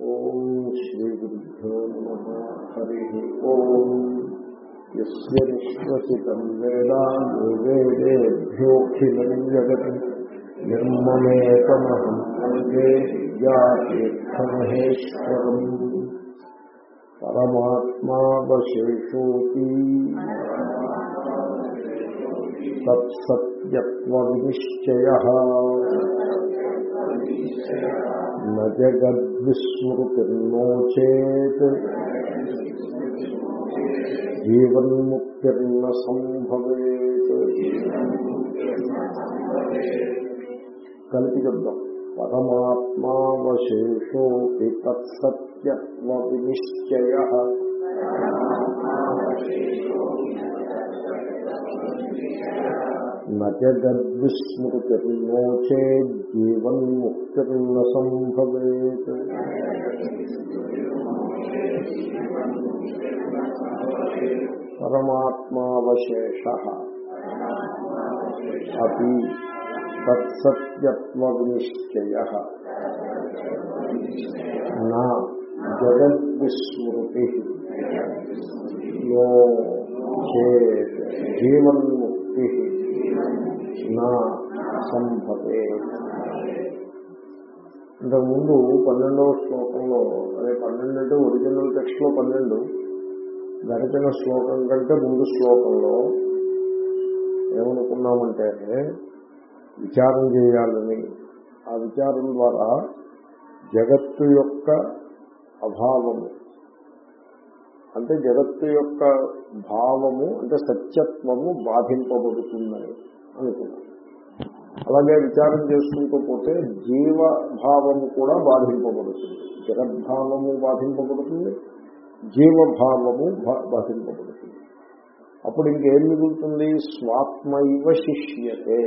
ఓం శ్రీ గురుభ్యో నమ. హరి ఓం. యస్య నిశ్వసితం వేద వేదేభ్యోఖిలం జగత్ నిర్మమేకమహం వందే విద్యాతీర్థమహేశ్వరం జగద్విస్మృతిర్నో చేత్ జీవన్ముక్తిర్న సంభవేత్ కలిపి చెప్దాం పరమాత్మావశేషోపి తత్సత్యత్వ వినిశ్చయ నజగద్విస్మృతిర్నో చేజ్జీవన్ముక్తిర్న సంభవేత్ పరమాత్మావశేష అపి తత్సత్యత్వనిశ్చయ నా జగద్విస్మృతి నో చేత్ జీవన్ముక్తి. నా సంభవే ఇంతకుముందు పన్నెండవ శ్లోకంలో అదే పన్నెండు అంటే ఒరిజినల్ టెక్స్ట్లో పన్నెండు గడిచిన శ్లోకం కంటే ముందు శ్లోకంలో ఏమనుకున్నామంటే విచారం చేయాలని. ఆ విచారం ద్వారా జగత్తు యొక్క అభావము అంటే జగత్తు యొక్క భావము అంటే సత్యత్వము బాధింపబడుతుందని అనుకున్నాం. అలాగే విచారం చేసుకుంటూ పోతే జీవభావము కూడా బాధింపబడుతుంది. జగద్భావము బాధింపబడుతుంది జీవభావము బాధింపబడుతుంది. అప్పుడు ఇంకేం మిగులుతుంది? స్వాత్మైవ శిష్యతే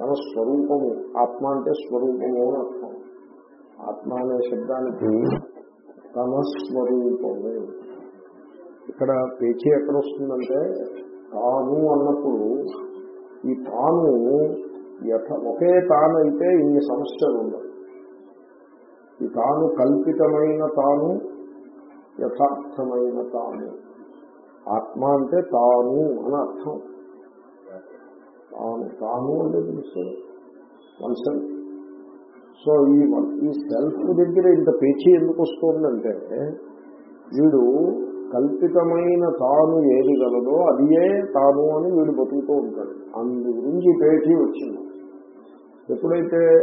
తన స్వరూపము. ఆత్మ అంటే స్వరూపము అని అర్థం. ఆత్మ అనే శబ్దానికి తన స్వరూపము. ఇక్కడ పేచీ ఎక్కడ వస్తుందంటే తాను అన్నప్పుడు ఈ తాను యథ ఒకే తాను అయితే ఇన్ని సమస్యలు ఉండవు. ఈ తాను కల్పితమైన తాను యథార్థమైన తాను. ఆత్మ అంటే తాను అని అర్థం. తాను తాను అంటే తెలుసు. మనుషులు సో ఈ ఈ సెల్ఫ్ దగ్గర ఇంత పేచీ ఎందుకు వస్తుందంటే వీడు కల్పితమైన తాను ఏది గలదో అదియే తాను అని వీడు బతుకుతూ ఉంటాడు. అందు గురించి పేటీ వచ్చింది. ఎప్పుడైతే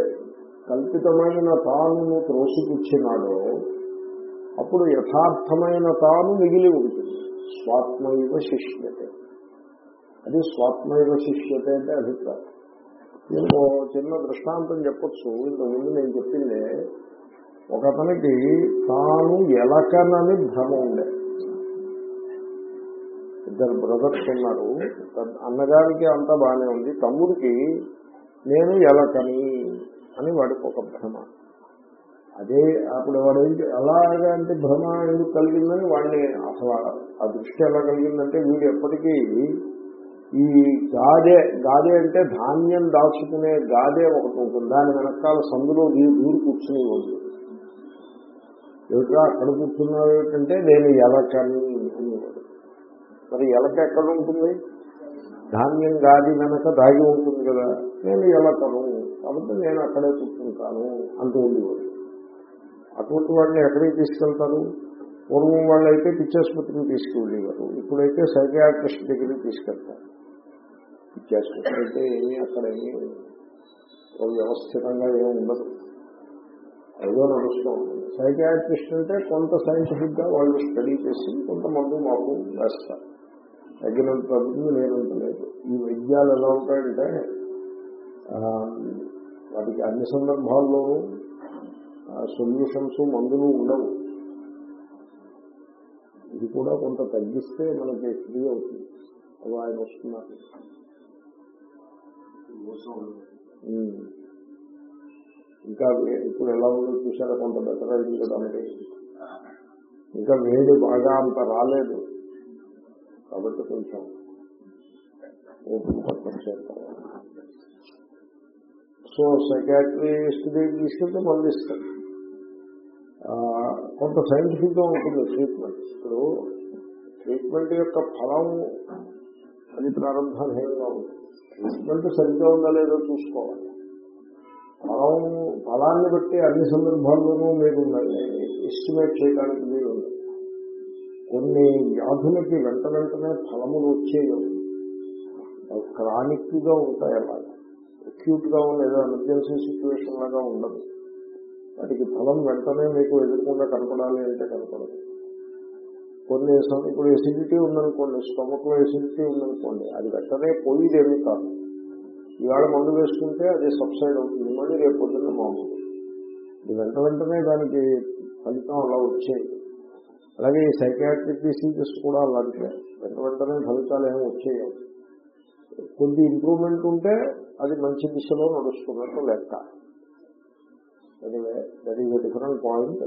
కల్పితమైన తానును త్రోసిపుచ్చినాడో అప్పుడు యథార్థమైన తాను మిగిలి ఉంటుంది. స్వాత్మైవ శిష్యతే. అది స్వాత్మైవ శిష్యతే అంటే అభిప్రాయం. నేను చిన్న దృష్టాంతం చెప్పచ్చు. ఇంతకుముందు నేను చెప్పిందే ఒకతనికి తాను ఎలకనని భ్రమ ఉండే. ఇద్దరు బ్రదర్స్ ఉన్నారు. అన్నగారికి అంతా బాగానే ఉంది. తమ్ముడికి నేను ఎలకని అని వాడికి ఒక భ్రమ. అదే అప్పుడు వాడు ఏంటి ఎలాగా అంటే భ్రమ ఎందుకు కలిగిందని వాడిని అసలు ఆ దృష్టి ఎలా కలిగిందంటే వీడు ఎప్పటికీ ఈ గాదే గాదే అంటే ధాన్యం దాచుకునే గాదే ఒకటి ఉంటుంది. దాని వెనకాల సందులో దూరి కూర్చుని ఉంది ఏమిటా అక్కడ కూర్చున్నారు ఏంటంటే నేను ఎలకని అనేవాడు మరి ఎలక ఎక్కడ ఉంటుంది ధాన్యం గాలి వెనక దాగి ఉంటుంది కదా. నేను ఎలకను కాబట్టి నేను అక్కడే కూర్చుంటాను అంటూ ఉండేవాడు. అటువంటి వాడిని ఎక్కడికి తీసుకెళ్తారు? పూర్వం వాళ్ళు అయితే పిచ్చాసుపత్రికి తీసుకువెళ్ళేవారు ఇప్పుడైతే సైకియాట్రిస్ట్ దగ్గరికి తీసుకెళ్తారు. పిచ్చాసుపత్రి అయితే ఏమీ అక్కడ ఏమీ వ్యవస్థితంగా ఏమి ఉండదు. ఏదో నడుస్తూ ఉంటుంది. సైకియాట్రిస్ట్ అంటే కొంత సైంటిఫిక్గా వాళ్ళు స్టడీ చేసి కొంత మందు మాకు వేస్తారు తగినంత అభివృద్ధి లేనంత లేదు ఈ వైద్యాలు ఎలా ఉంటాయంటే వాటికి అన్ని సందర్భాల్లోనూ సొల్యూషన్స్ మందులు ఉండవు. ఇది కూడా కొంత తగ్గిస్తే మనకి ఫ్రీ అవుతుంది. అవి ఆయన వస్తున్నారు. ఇంకా ఇప్పుడు ఎలా ఉందో చూసారా కొంత బెటర్ అయింది కదా అంటే. ఇంకా వేడి బాగా అంత రాలేదు. కాబట్టి కొంచెం సో సైకాట్రిస్ట్ దగ్గర తీసుకెళ్తే మళ్ళీ ఇస్తారు కొంత సైంటిఫిక్గా ఉంటుంది ట్రీట్మెంట్ ఇప్పుడు ట్రీట్మెంట్ యొక్క ఫలం అది ప్రారంభంగా ఉంటుంది ట్రీట్మెంట్ సరిగ్గా ఉందా లేదో చూసుకోవాలి. ఫలం ఫలాన్ని బట్టి అన్ని సందర్భాల్లోనూ మీరు ఎస్టిమేట్ చేయడానికి మీరు కొన్ని వ్యాధులకి వెంట వెంటనే ఫలములు వచ్చేయవు. క్రానిక్గా ఉంటాయి అలాగే అక్యూట్గా ఉన్న ఏదో ఎమర్జెన్సీ సిచ్యువేషన్ లాగా ఉండదు. వాటికి ఫలం వెంటనే మీకు ఎదుర్కొండా కనపడాలి అంటే కనపడదు. కొన్ని ఇప్పుడు ఎసిడిటీ ఉందనుకోండి స్టమక్లో ఎసిడిటీ ఉందనుకోండి అది వెంటనే పోయిదేమీ కాదు. ఇవాళ మందు వేసుకుంటే అది సబ్సైడ్ అవుతుంది. మళ్ళీ రేపు పొద్దున్న మామూలు ఇది వెంట వెంటనే దానికి ఫలితం అలా వచ్చేది అలాగే ఈ సైకాట్రిక్ డిసీజెస్ కూడా అలాంటివే. వెంట వెంటనే ఫలితాలు ఏమి వచ్చేయవు. కొద్ది ఇంప్రూవ్మెంట్ ఉంటే అది మంచి దిశలో నడుస్తున్నట్టు లెక్క. దట్ డిఫరెంట్ పాయింట్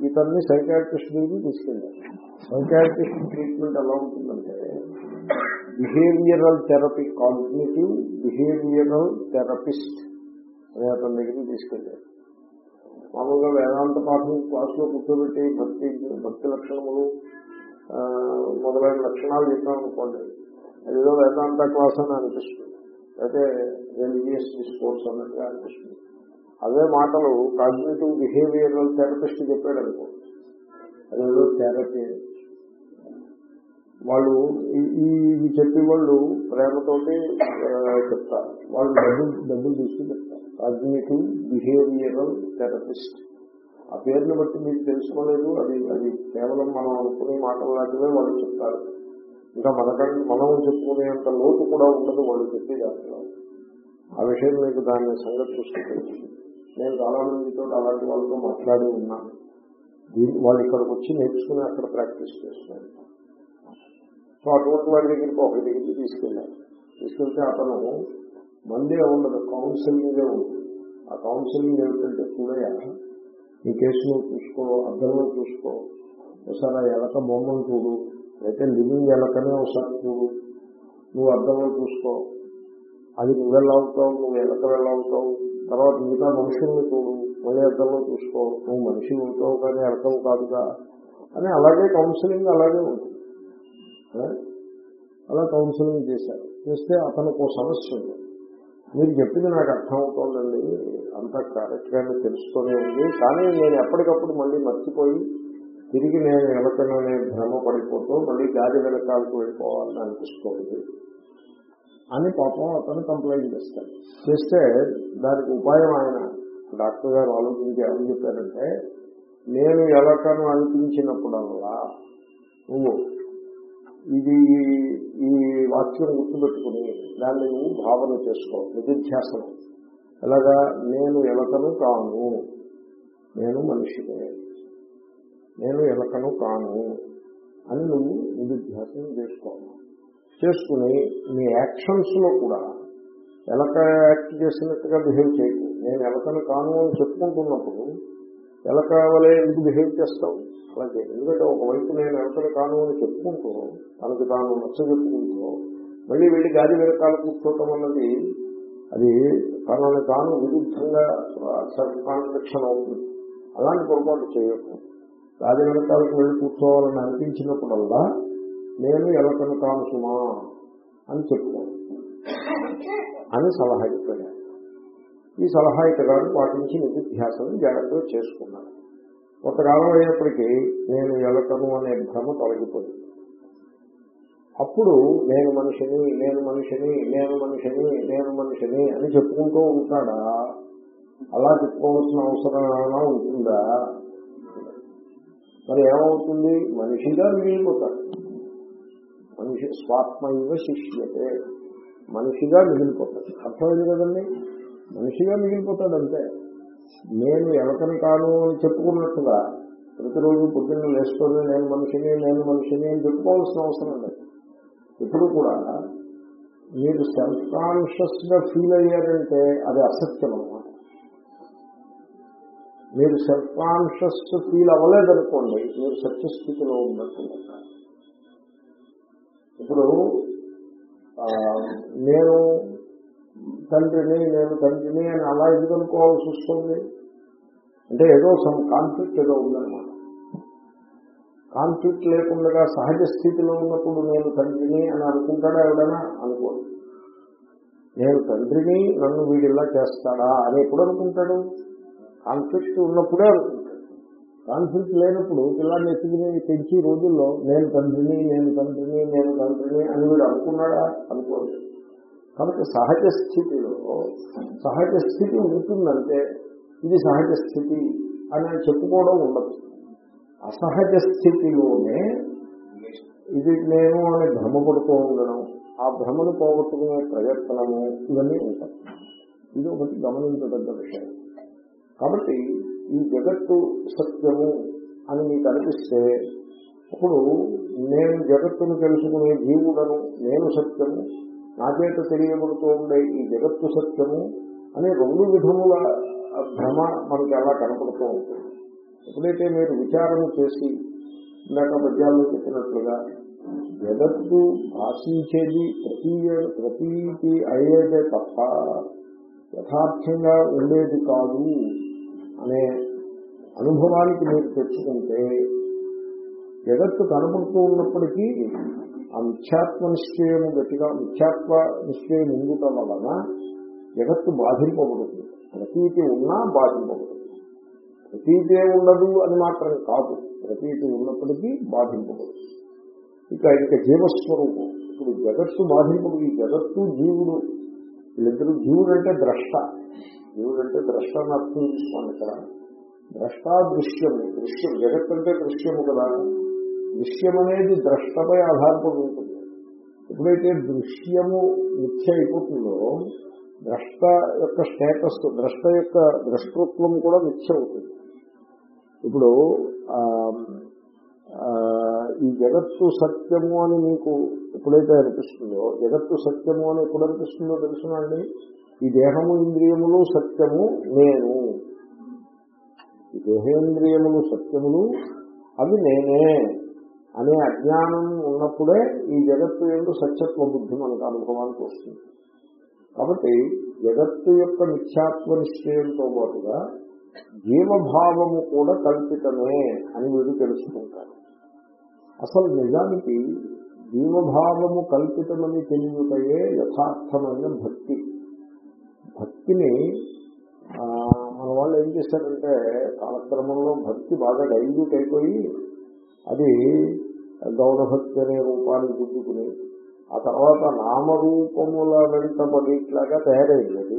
ఇతన్ని సైకాట్రిస్ట్ దగ్గరికి తీసుకెళ్ళారు. సైకాట్రిస్ట్ ట్రీట్మెంట్ ఎలా ఉంటుందంటే behavioural therapy cognitive behavioural therapist అనే అతని దగ్గరికి తీసుకెళ్ళారు. మామూలుగా వేదాంత పాఠం క్లాసులో కూర్చోబెట్టి భక్తి భక్తి లక్షణములు మొదలైన లక్షణాలు చెప్పాం అనుకోండి వేదాంత క్లాస్ అని అనిపిస్తుంది. అయితే రిలీజియస్ డిస్కోర్స్ అన్నట్టుగా అనిపిస్తుంది. అవే మాటలు కాగ్నేటివ్ బిహేవియరల్ థెరపిస్ట్ చెప్పాడు అనుకో అదేదో థెరపీ. వాళ్ళు ఈ- ఇవి చెప్పే వాళ్ళు ప్రేమతోటి చెప్తారు. వాళ్ళు డబ్బులు డబ్బులు తీసుకుని చెప్తారు. కాగ్నిటివ్ బిహేవియరల్ థెరపిస్ట్ ఆ పేరుని బట్టి మీకు తెలుసుకోలేదు. అది అది కేవలం మనం అనుకునే మాటల లాంటివే వాళ్ళు చెప్తారు. ఇంకా మనకంటే మనం చెప్పుకునేంత లోటు కూడా ఉండదు వాళ్ళు చెప్పే దాంట్లో ఆ విషయం మీకు దాన్ని సంగతి చూస్తే నేను చాలా మందితో అలాంటి వాళ్ళతో మాట్లాడి ఉన్నాను. దీన్ని వాళ్ళు ఇక్కడికి వచ్చి నేర్చుకుని అక్కడ ప్రాక్టీస్ చేస్తున్నారు. సో అటువంటి వాడి దగ్గరికి ఒక దగ్గరికి తీసుకెళ్ళాను తీసుకెళ్తే అతను మందే ఉండదు కౌన్సిలింగే ఆ కౌన్సిలింగ్ ఏమిటంటే చూడయా నీ కేసు నువ్వు చూసుకో అద్దంలో చూసుకో. ఒకసారి ఆ ఎలక బొమ్మను చూడు అయితే లివింగ్ ఎలకనే ఒకసారి చూడు. నువ్వు అద్దంలో చూసుకో. అది నువ్వెలా అవుతావు నువ్వు ఎలక వెళ్ళవుతావు తర్వాత మిగతా మనుషుల్ని చూడు మళ్ళీ అద్దంలో చూసుకో. నువ్వు మనిషి అవుతావు కానీ ఎలకవు కాదుగా. అని అలాగే కౌన్సిలింగ్ అలాగే ఉంటుంది. అలా కౌన్సిలింగ్ చేశారు. చేస్తే అతనికి ఒక సమస్య ఉంది మీరు చెప్పింది నాకు అర్థం అవుతోందండి అంతా కరెక్ట్ గానే తెలుస్తూనే ఉంది. కానీ నేను ఎప్పటికప్పుడు మళ్ళీ మర్చిపోయి తిరిగి నేను ఎవరికైనా భ్రమ పడిపోతూ మళ్ళీ గాలి వెనకాలకు వెళ్ళిపోవాలని అనిపిస్తుంది. అని పాపం అతను కంప్లైంట్ చేస్తాడు. చేస్తే దానికి ఉపాయం ఆయన డాక్టర్ గారు ఆలోచించి ఏమని చెప్పారంటే నేను ఎలకను అనిపించినప్పుడల్లా నువ్వు ఇది ఈ వాక్యం గుర్తుపెట్టుకుని దాన్ని నువ్వు భావన చేసుకో నిధిధ్యాసనం. ఎలాగా నేను ఎలకను కాను నేను మనిషినే నేను ఎలకను కాను అని నువ్వు నిధిధ్యాసనం చేసుకోవాలి చేసుకుని నీ యాక్షన్స్లో కూడా ఎలక యాక్ట్ చేసినట్టుగా బిహేవ్ చేయకు. నేను ఎలకను కాను అని చెప్పుకుంటున్నప్పుడు ఎలా కావాలే ఎందుకు బిహేవ్ చేస్తావు? అలాగే ఎందుకంటే ఒకవైపు నేను ఎలకను కాను అని చెప్పుకుంటూ తనకు తాను నచ్చ చెప్పుకుంటూ మళ్ళీ వెళ్ళి గాలి వెనకాల కూర్చోవటం అన్నది అది తనని తాను విరుద్ధంగా సెల్ఫ్ కాన్స్ట్రక్షన్ అవుతుంది. అలాంటి పొరపాటు చేయకు. గాలి వెనకాలకు వెళ్ళి కూర్చోవాలని అనిపించినప్పుడల్లా నేను ఎలకను కాను సుమా అని చెప్పుకోను. అని సలహా చెప్పాను ఈ సలహా ఇతగాడు పాటించి నిధిధ్యాసనం జాగ్రత్తగా చేసుకున్నాను. కొంతకాలం అయ్యేప్పటికీ నేను ఎలకను అనే భ్రమ తొలగిపోయింది. అప్పుడు నేను మనిషిని నేను మనిషిని నేను మనిషిని నేను మనిషిని అని చెప్పుకుంటూ ఉంటాడా? అలా చెప్పుకోవాల్సిన అవసరం ఏమైనా ఉంటుందా? మరి ఏమవుతుంది? మనిషిగా మిగిలిపోతాడు. మనిషి స్వాత్మైవ శిష్యతే. మనిషిగా మిగిలిపోతాడు. అర్థమైంది కదండి? మనిషిగా మిగిలిపోతాడు అంతే నేను ఎలకని కాను అని చెప్పుకున్నట్టుగా ప్రతిరోజు పొద్దున్న లేసుకొని నేను మనిషిని నేను మనిషిని అని చెప్పుకోవాల్సిన అవసరం లేదు. ఇప్పుడు కూడా మీరు సెల్ఫ్ కాన్షియస్గా ఫీల్ అయ్యారంటే అది అసత్యం అనమాట మీరు సెల్ఫ్ కాన్షియస్ ఫీల్ అవ్వలేదనుకోండి మీరు సత్యస్థితిలో ఉన్నట్టు ఇప్పుడు నేను తండ్రిని నేను తండ్రిని అని అలా ఎందుకు అనుకోవాల్సి వస్తుంది? అంటే ఏదో సమ్ కాన్ఫ్లిక్ట్ ఏదో ఉందన్నమాట. కాన్ఫ్లిక్ట్ లేకుండా సహజ స్థితిలో ఉన్నప్పుడు నేను తండ్రిని అని అనుకుంటాడా ఎవడైనా? అనుకోడు. నేను తండ్రిని నన్ను వీడిలా చేస్తాడా అని ఎప్పుడు అనుకుంటాడు? కాన్ఫ్లిక్ట్ ఉన్నప్పుడే అనుకుంటాడు. కాన్ఫ్లిక్ట్ లేనప్పుడు పిల్లాన్ని ఎత్తుకుని పెంచి రోజుల్లో నేను తండ్రిని నేను తండ్రిని నేను తండ్రిని అని వీడు అనుకున్నాడా? అనుకోలేదు కాబట్టి సహజ స్థితిలో సహజ స్థితి ఉంటుందంటే ఇది సహజ స్థితి అని చెప్పుకోవడం ఉండదు. అసహజ స్థితిలోనే ఇది నేను అని భ్రమపడుతూ ఉండడం ఆ భ్రమను పోగొట్టుకునే ప్రయత్నము ఇవన్నీ ఉంటాయి. ఇది ఒకటి గమనించదగ్గ విషయం. కాబట్టి ఈ జగత్తు సత్యము అని మీకు అనిపిస్తే అప్పుడు నేను జగత్తును తెలుసుకునే జీవుడను నేను సత్యము నా తెలియబడుతూ ఉండే ఈ జగత్తు సత్యము అనే రెండు విధముల భ్రమ మనకి అలా కనపడుతూ ఉంటుంది. ఎప్పుడైతే మీరు విచారణ చేసి ఇందాక పద్యాల్లో చెప్పినట్లుగా జగత్తు భాషించేది ప్రతీ ప్రతీతి అయ్యేదే తప్ప యథార్థంగా ఉండేది కాదు అనే అనుభవానికి మీరు తెచ్చుకుంటే జగత్తు కనబడుతూ ఉన్నప్పటికీ ఆ మిథ్యాత్మ నిశ్చయము గట్టిగా మిథ్యాత్వ నిశ్చయం ఉండటం వలన జగత్తు బాధింపబడుతుంది. ప్రతీతి ఉన్నా బాధింపబడుతుంది. ప్రతీతే ఉండదు అని మాత్రం కాదు. ప్రతీతి ఉన్నప్పటికీ బాధింపబడుతుంది. ఇక ఇక జీవస్వరూపం. ఇప్పుడు జగత్తు బాధింపడు ఈ జగత్తు జీవుడు. వీళ్ళిద్దరు జీవుడు అంటే ద్రష్ట. జీవుడు అంటే ద్రష్ట అని అర్థం తీసుకోండి ఇక్కడ. ద్రష్ట దృశ్యము దృశ్యం జగత్ అంటే దృశ్యము కదా. దృశ్యం అనేది ద్రష్టపై ఆధారపడి ఉంటుంది. ఎప్పుడైతే దృశ్యము మిథ్య అయిపోతుందో ద్రష్ట యొక్క స్టేటస్ ద్రష్ట యొక్క ద్రష్టృత్వం కూడా మిథ్య అవుతుంది ఇప్పుడు ఈ జగత్తు సత్యము అని మీకు ఎప్పుడైతే అనిపిస్తుందో జగత్తు సత్యము అని ఎప్పుడు అనిపిస్తుందో తెలుసునండి ఈ దేహము ఇంద్రియములు సత్యము నేను. ఈ దేహేంద్రియములు సత్యములు అవి నేనే. అనే అజ్ఞానం ఉన్నప్పుడే ఈ జగత్తు ఎందు సత్యత్వ బుద్ధి మనకు అనుభవానికి వస్తుంది. కాబట్టి జగత్తు యొక్క నిత్యాత్మ నిశ్చయంతో పాటుగా జీవభావము కూడా కల్పితమే అని వీడు తెలుసుకుంటారు అసలు నిజానికి జీవభావము కల్పితమని తెలియటయే యథార్థమైన భక్తి. భక్తిని మన వాళ్ళు ఏం చేశారంటే కాలక్రమంలో భక్తి బాగా డైల్యూట్ అయిపోయి అది గౌరభక్తి అనే రూపాన్ని గుద్దుకుని ఆ తర్వాత నామరూపముల వెంటబడిట్లాగా తయారైంది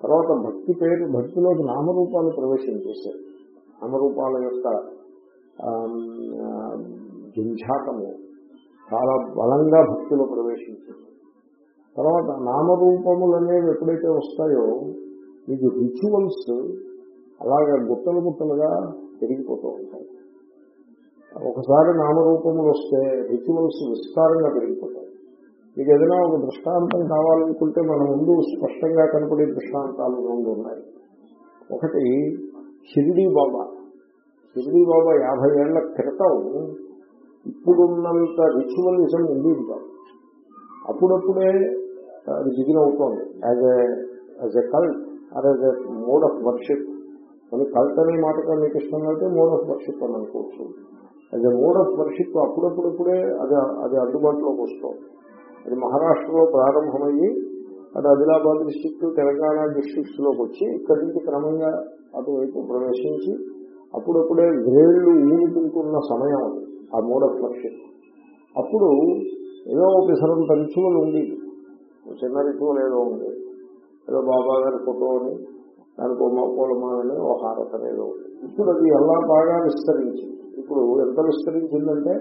తర్వాత భక్తి పేరు భక్తిలోకి నామరూపాలు ప్రవేశించేశారు నామరూపాల యొక్క జంఝాటము చాలా బలంగా భక్తిలో ప్రవేశించింది. తర్వాత నామరూపములు అనేవి ఎప్పుడైతే వస్తాయో మీకు రిచువల్స్ అలాగే గుట్టలు గుట్టలుగా పెరిగిపోతూ ఉంటాయి. ఒకసారి నామరూపములు వస్తే రిచువల్స్ విస్తారంగా పెరిగిపోతాయి. మీకు ఏదైనా ఒక దృష్టాంతం కావాలనుకుంటే మన ముందు స్పష్టంగా కనపడే దృష్టాంతాలు రెండు ఉన్నాయి. ఒకటి షిరిడీ బాబా. షిరిడీ బాబా యాభై ఏళ్ళ క్రితం ఇప్పుడున్నంత రిచువలిజం ఉండేది కాదు అప్పుడప్పుడే అది బిగిన్ అవుతోంది. As as a cult or as a mode of worship మన కల్ట్ అనే మాటగా మీకు ఇష్టం అయితే మోడ్ ఆఫ్ వర్షిప్ అని అనుకోవచ్చు. అది ఎ మోడ్ ఆఫ్ వర్షిప్ అప్పుడప్పుడప్పుడే అది అది అందుబాటులోకి వస్తుంది అది మహారాష్ట్రలో ప్రారంభమయ్యి అది ఆదిలాబాద్ డిస్టిక్ తెలంగాణ డిస్టిక్స్లోకి వచ్చి ఇక్కడి నుంచి క్రమంగా అటువైపు ప్రవేశించి అప్పుడప్పుడే వేళ్ళు ఊరుకుంటున్న సమయం అది ఆ మోడ్ ఆఫ్ వర్షిప్ అప్పుడు ఏదో ఒక పిసరంత రిచువల్ ఉంది. చిన్న రిచువల్ ఏదో ఉంది. ఏదో బాబా గారి ఫోటోని దానికి పూలమాలని ఒక హారత ఏదో ఉంది. ఇప్పుడు అది ఎలా బాగా విస్తరించింది? ఇప్పుడు ఎంత విస్తరించిందంటే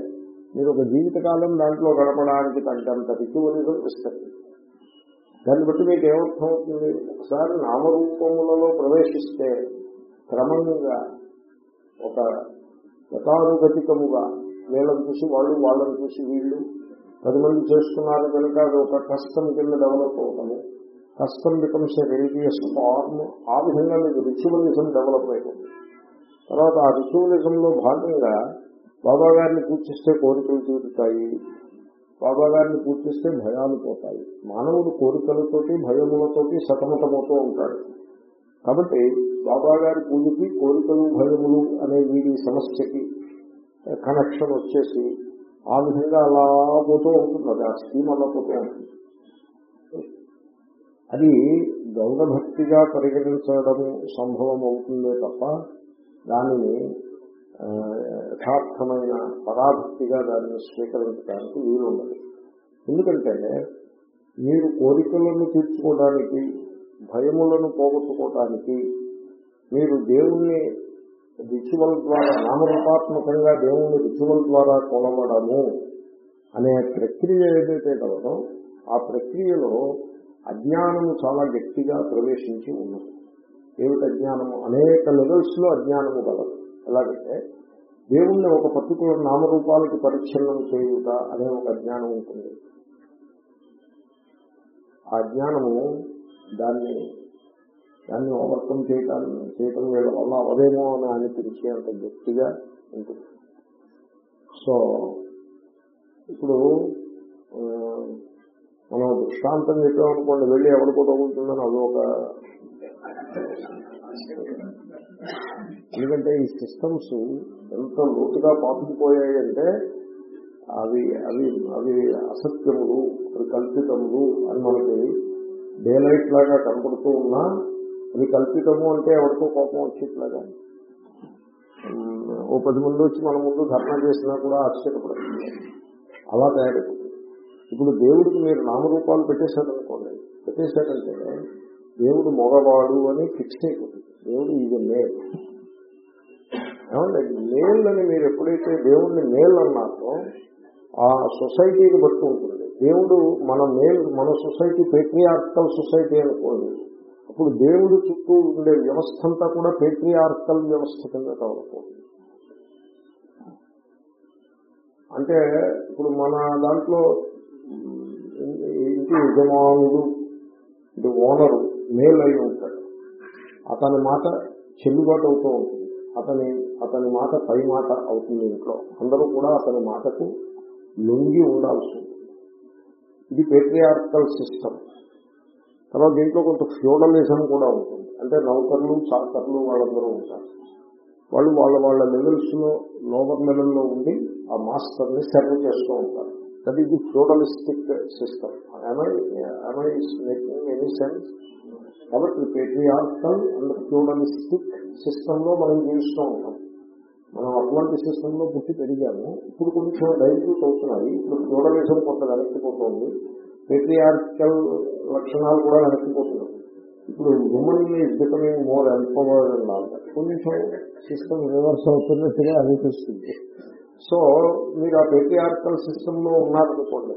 మీరు ఒక జీవితకాలం దాంట్లో గడపడానికి తగ్గంత రిచువలిజం విస్తరించింది. దాన్ని బట్టి మీకు ఏమర్థం అవుతుంది ఒకసారి నామరూపములలో ప్రవేశిస్తే క్రమంగా ఒక యథానుగతికముగా వీళ్ళని చూసి వాళ్ళు వాళ్ళని చూసి వీళ్ళు పది మంది చేస్తున్నారు కనుక అది ఒక కష్టం కింద డెవలప్ అవుతాము కష్టం బికమ్స్ రిలీజియస్ ఫార్మ్ ఆ విధంగా మీకు రిచువలిజం డెవలప్ అయిపోతుంది తర్వాత ఆ రిచువలిజంలో భాగంగా బాబా గారిని పూజిస్తే కోరికలు తీరుతాయి. బాబా గారిని పూజిస్తే భయాలు పోతాయి. మానవుడు కోరికలతోటి భయములతోటి సతమతమవుతూ ఉంటాడు. కాబట్టి బాబా గారి పూజకి కోరికలు భయములు అనే వీడి సమస్యకి కనెక్షన్ వచ్చేసి ఆ విధంగా అలా పోతూ ఉంటుంది అది ఆ స్కీమ్ అలా పోతూ ఉంటుంది అది గౌరభక్తిగా పరిగణించడం సంభవం అవుతుందే తప్ప దానిని యథార్థమైన పరాభక్తిగా దానిని స్వీకరించడానికి వీలు ఉండదు. ఎందుకంటే మీరు కోరికలను తీర్చుకోవడానికి భయములను పోగొట్టుకోవడానికి మీరు దేవుణ్ణి రిచువల్ ద్వారా నామరూపాత్మకంగా దేవుణ్ణి రిచువల్ ద్వారా కొలవడము అనే ప్రక్రియ ఏదైతే కలదో ఆ ప్రక్రియలో అజ్ఞానము చాలా గట్టిగా ప్రవేశించి ఉన్నది. ఏమిటి అజ్ఞానము? అనేక లెవెల్స్లో అజ్ఞానము గలదు. ఎలాగంటే దేవుణ్ణి ఒక పర్టికులర్ నామరూపాలకి పరిచ్ఛిన్నం చేయుట అనే ఒక అజ్ఞానం ఉంటుంది. ఆ జ్ఞానము దాన్ని దాన్ని ఓవర్కమ్ చేయటం చేయటం వీళ్ళ వల్ల అవదేమో అని అనిపించే అంత గట్టిగా ఉంటుంది. సో ఇప్పుడు మనం దృష్టాంతం చెప్పామనుకోండి వెళ్ళి ఎవరికో అది అదొక ఎందుకంటే ఈ సిస్టమ్స్ ఎంత లోతుగా పాతుకుపోయాయంటే అవి అవి అవి అసత్యములు అవి కల్పితములు అని మనకి డే లైట్ లాగా కనపడుతూ ఉన్నా అది కల్పితము అంటే ఎవరికో కోపం వచ్చేట్లాగా. ఓ పది మంది వచ్చి మన ముందు ధర్నా చేసినా కూడా ఆశ్చర్యపడుతుంది అలా తయారైపోతుంది ఇప్పుడు దేవుడికి మీరు నామరూపాలు పెట్టేశారనుకోండి పెట్టేశారంటే దేవుడు మగవాడు అని ఫిక్స్ అయిపోతుంది. దేవుడు ఇది మేల్ ఏమంటే మేల్ అని మీరు ఎప్పుడైతే దేవుడిని మేల్ అన్నారో ఆ సొసైటీని బట్టి ఉంటుంది. దేవుడు మన మేల్ మన సొసైటీ పేట్రియార్కల్ సొసైటీ అనుకోండి. అప్పుడు దేవుడు చుట్టూ ఉండే వ్యవస్థ అంతా కూడా పేట్రియార్కల్ వ్యవస్థ కింద కావకూడదు అంటే ఇప్పుడు మన దాంట్లో ఇంటి యజమానుడు ఇది ఓనరు మేల్ అయి ఉంటాడు. అతని మాట చెల్లుబాటు అవుతూ ఉంటుంది. అతని అతని మాట పై మాట అవుతుంది ఇంట్లో. అందరూ కూడా అతని మాటకు లొంగి ఉండాల్సి ఉంటుంది. ఇది పేట్రియార్కల్ సిస్టమ్ తర్వాత దీంట్లో కొంత ఫ్యూడలిజం కూడా ఉంటుంది. అంటే నౌకర్లు చాకర్లు వాళ్ళందరూ ఉంటారు. వాళ్ళు వాళ్ళ వాళ్ళ లెవెల్స్లో లోవర్ లెవెల్లో ఉండి ఆ మాస్టర్ని సర్వ్ చేస్తూ ఉంటారు. That is the feudalistic system any sense కాబట్టి పేట్రియార్కల్ అండ్ ఫ్యూడలిస్టిక్ సిస్టమ్లో మనం జీవిస్తూ ఉంటాం. మనం అటువంటి సిస్టమ్లో పుట్టి పెరిగాము. ఇప్పుడు కొంచెం డైల్యూట్ అవుతున్నాయి ఇప్పుడు ఫ్యూడలిజం కొంత వెనక్కిపోతుంది పేట్రియార్కల్ లక్షణాలు కూడా వెనక్కిపోతున్నాయి ఇప్పుడు women is becoming more empowered అన్నారు కొంచెం సిస్టమ్ రివర్స్ అవుతున్నట్టుగా అనిపిస్తుంది. సో మీరు ఆ పేట్రియార్కల్ సిస్టమ్లో ఉన్నారనుకోండి.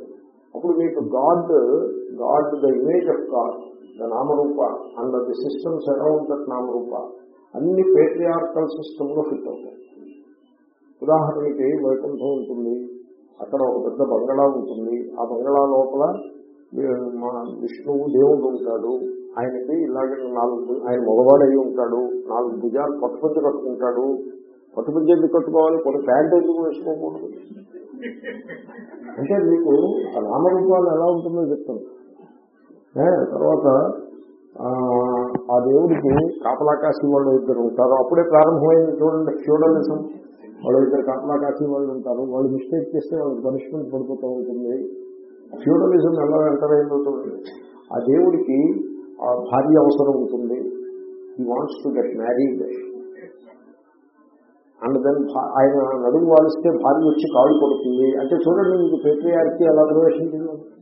అప్పుడు మీకు God God the image of God the నామరూప and the systems around that నామరూప అన్ని పేట్రియార్కల్ సిస్టమ్లో ఫిట్ అవుతాయి. ఉదాహరణకి వైకుంఠం ఉంటుంది అక్కడ ఒక పెద్ద బంగళా ఉంటుంది. ఆ బంగళా లోపల విష్ణువు దేవుడు ఉంటాడు. ఆయనకి ఇలాగే నాలుగు ఆయన మగవాడు అయి ఉంటాడు. నాలుగు భుజాలు పట్టుపంచి కట్టుకుంటాడు. పట్టుపంచి ఎందుకు కట్టుకోవాలి? కొన్ని ప్యాంట్ ఎందుకు వేసుకోకూడదు. అంటే మీకు ఆ నామరూపాలు ఎలా ఉంటుందో చెప్తాను. తర్వాత ఆ, దేవుడికి కాపలాకాశి వాళ్ళు ఇద్దరు ఉంటారు. అప్పుడే ప్రారంభమైంది చూడండి ఫ్యూడలిజం. వాళ్ళు ఇద్దరు కాపలాకాశి వాళ్ళు ఉంటారు. వాళ్ళు మిస్టేక్ చేస్తే వాళ్ళకి పనిష్మెంట్ పడిపోతూ ఉంటుంది. ఫ్యూడలిజం ఎలా ఎంటర్ అయిందో చూడండి. ఆ దేవుడికి ఆ భార్య అవసరం ఉంటుంది. He wants to get married and then ఆయన నడుము వాలిస్తే భార్య వచ్చి కాలు పడుతుంది అంటే చూడండి మీకు పేట్రియార్కి ఎలా ప్రవేశించింది.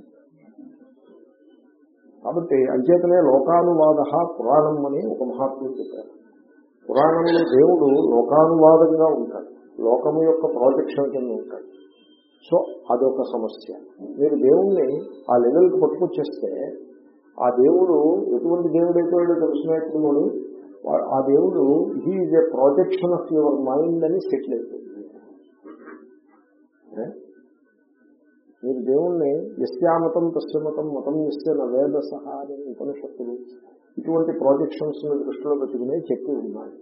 కాబట్టి అంచేతనే లోకానువాద పురాణం అని ఒక మహాత్ముడు చెప్పారు. పురాణంలో దేవుడు లోకానువాదంగా ఉంటాడు. లోకము యొక్క ప్రాజెక్షన్ కింద ఉంటాడు. సో అదొక సమస్య. మీరు దేవుణ్ణి ఆ లెవెల్కి పట్టుకొచ్చేస్తే ఆ దేవుడు ఎటువంటి దేవుడు అయిపోయాడో తెలిసినప్పుడు వాడు ఆ దేవుడు he is a projection of your mind అని సెటిల్ అయిపోతుంది మీరు దేవుణ్ణి యస్యామతం తస్యమతం మతం ఇస్తే నా వేద సహాయం ఉపనిషత్తులు ఇటువంటి ప్రాజెక్షన్స్ దృష్టిలో పెట్టుకునే చెప్పి ఉన్నాయి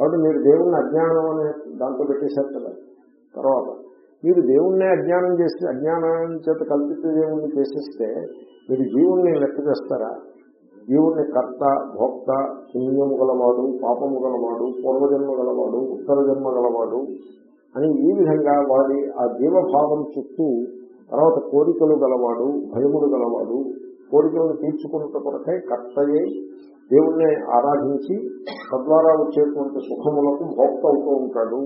కాబట్టి మీరు దేవుణ్ణి అజ్ఞానం అనే దాంట్లో పెట్టేశారు కదా. తర్వాత మీరు దేవుణ్ణి అజ్ఞానం చేసి అజ్ఞానం చేత కల్పిత దేవుణ్ణి చేసిస్తే మీరు జీవుణ్ణి లెక్క చేస్తారా? జీవుణ్ణి కర్త భోక్త పుణ్యము గలవాడు పాపము గలవాడు పూర్వజన్మ గలవాడు ఉత్తర జన్మ గలవాడు అని ఈ విధంగా వాడి ఆ జీవభావం చుట్టూ తర్వాత కోరికలు గలవాడు భయములు గలవాడు కోరికలను తీర్చుకున్న కొరకై కర్తయ్యే దేవుణ్ణి ఆరాధించి తద్వారా వచ్చేటువంటి సుఖములకు భోక్త అవుతూ ఉంటాడు.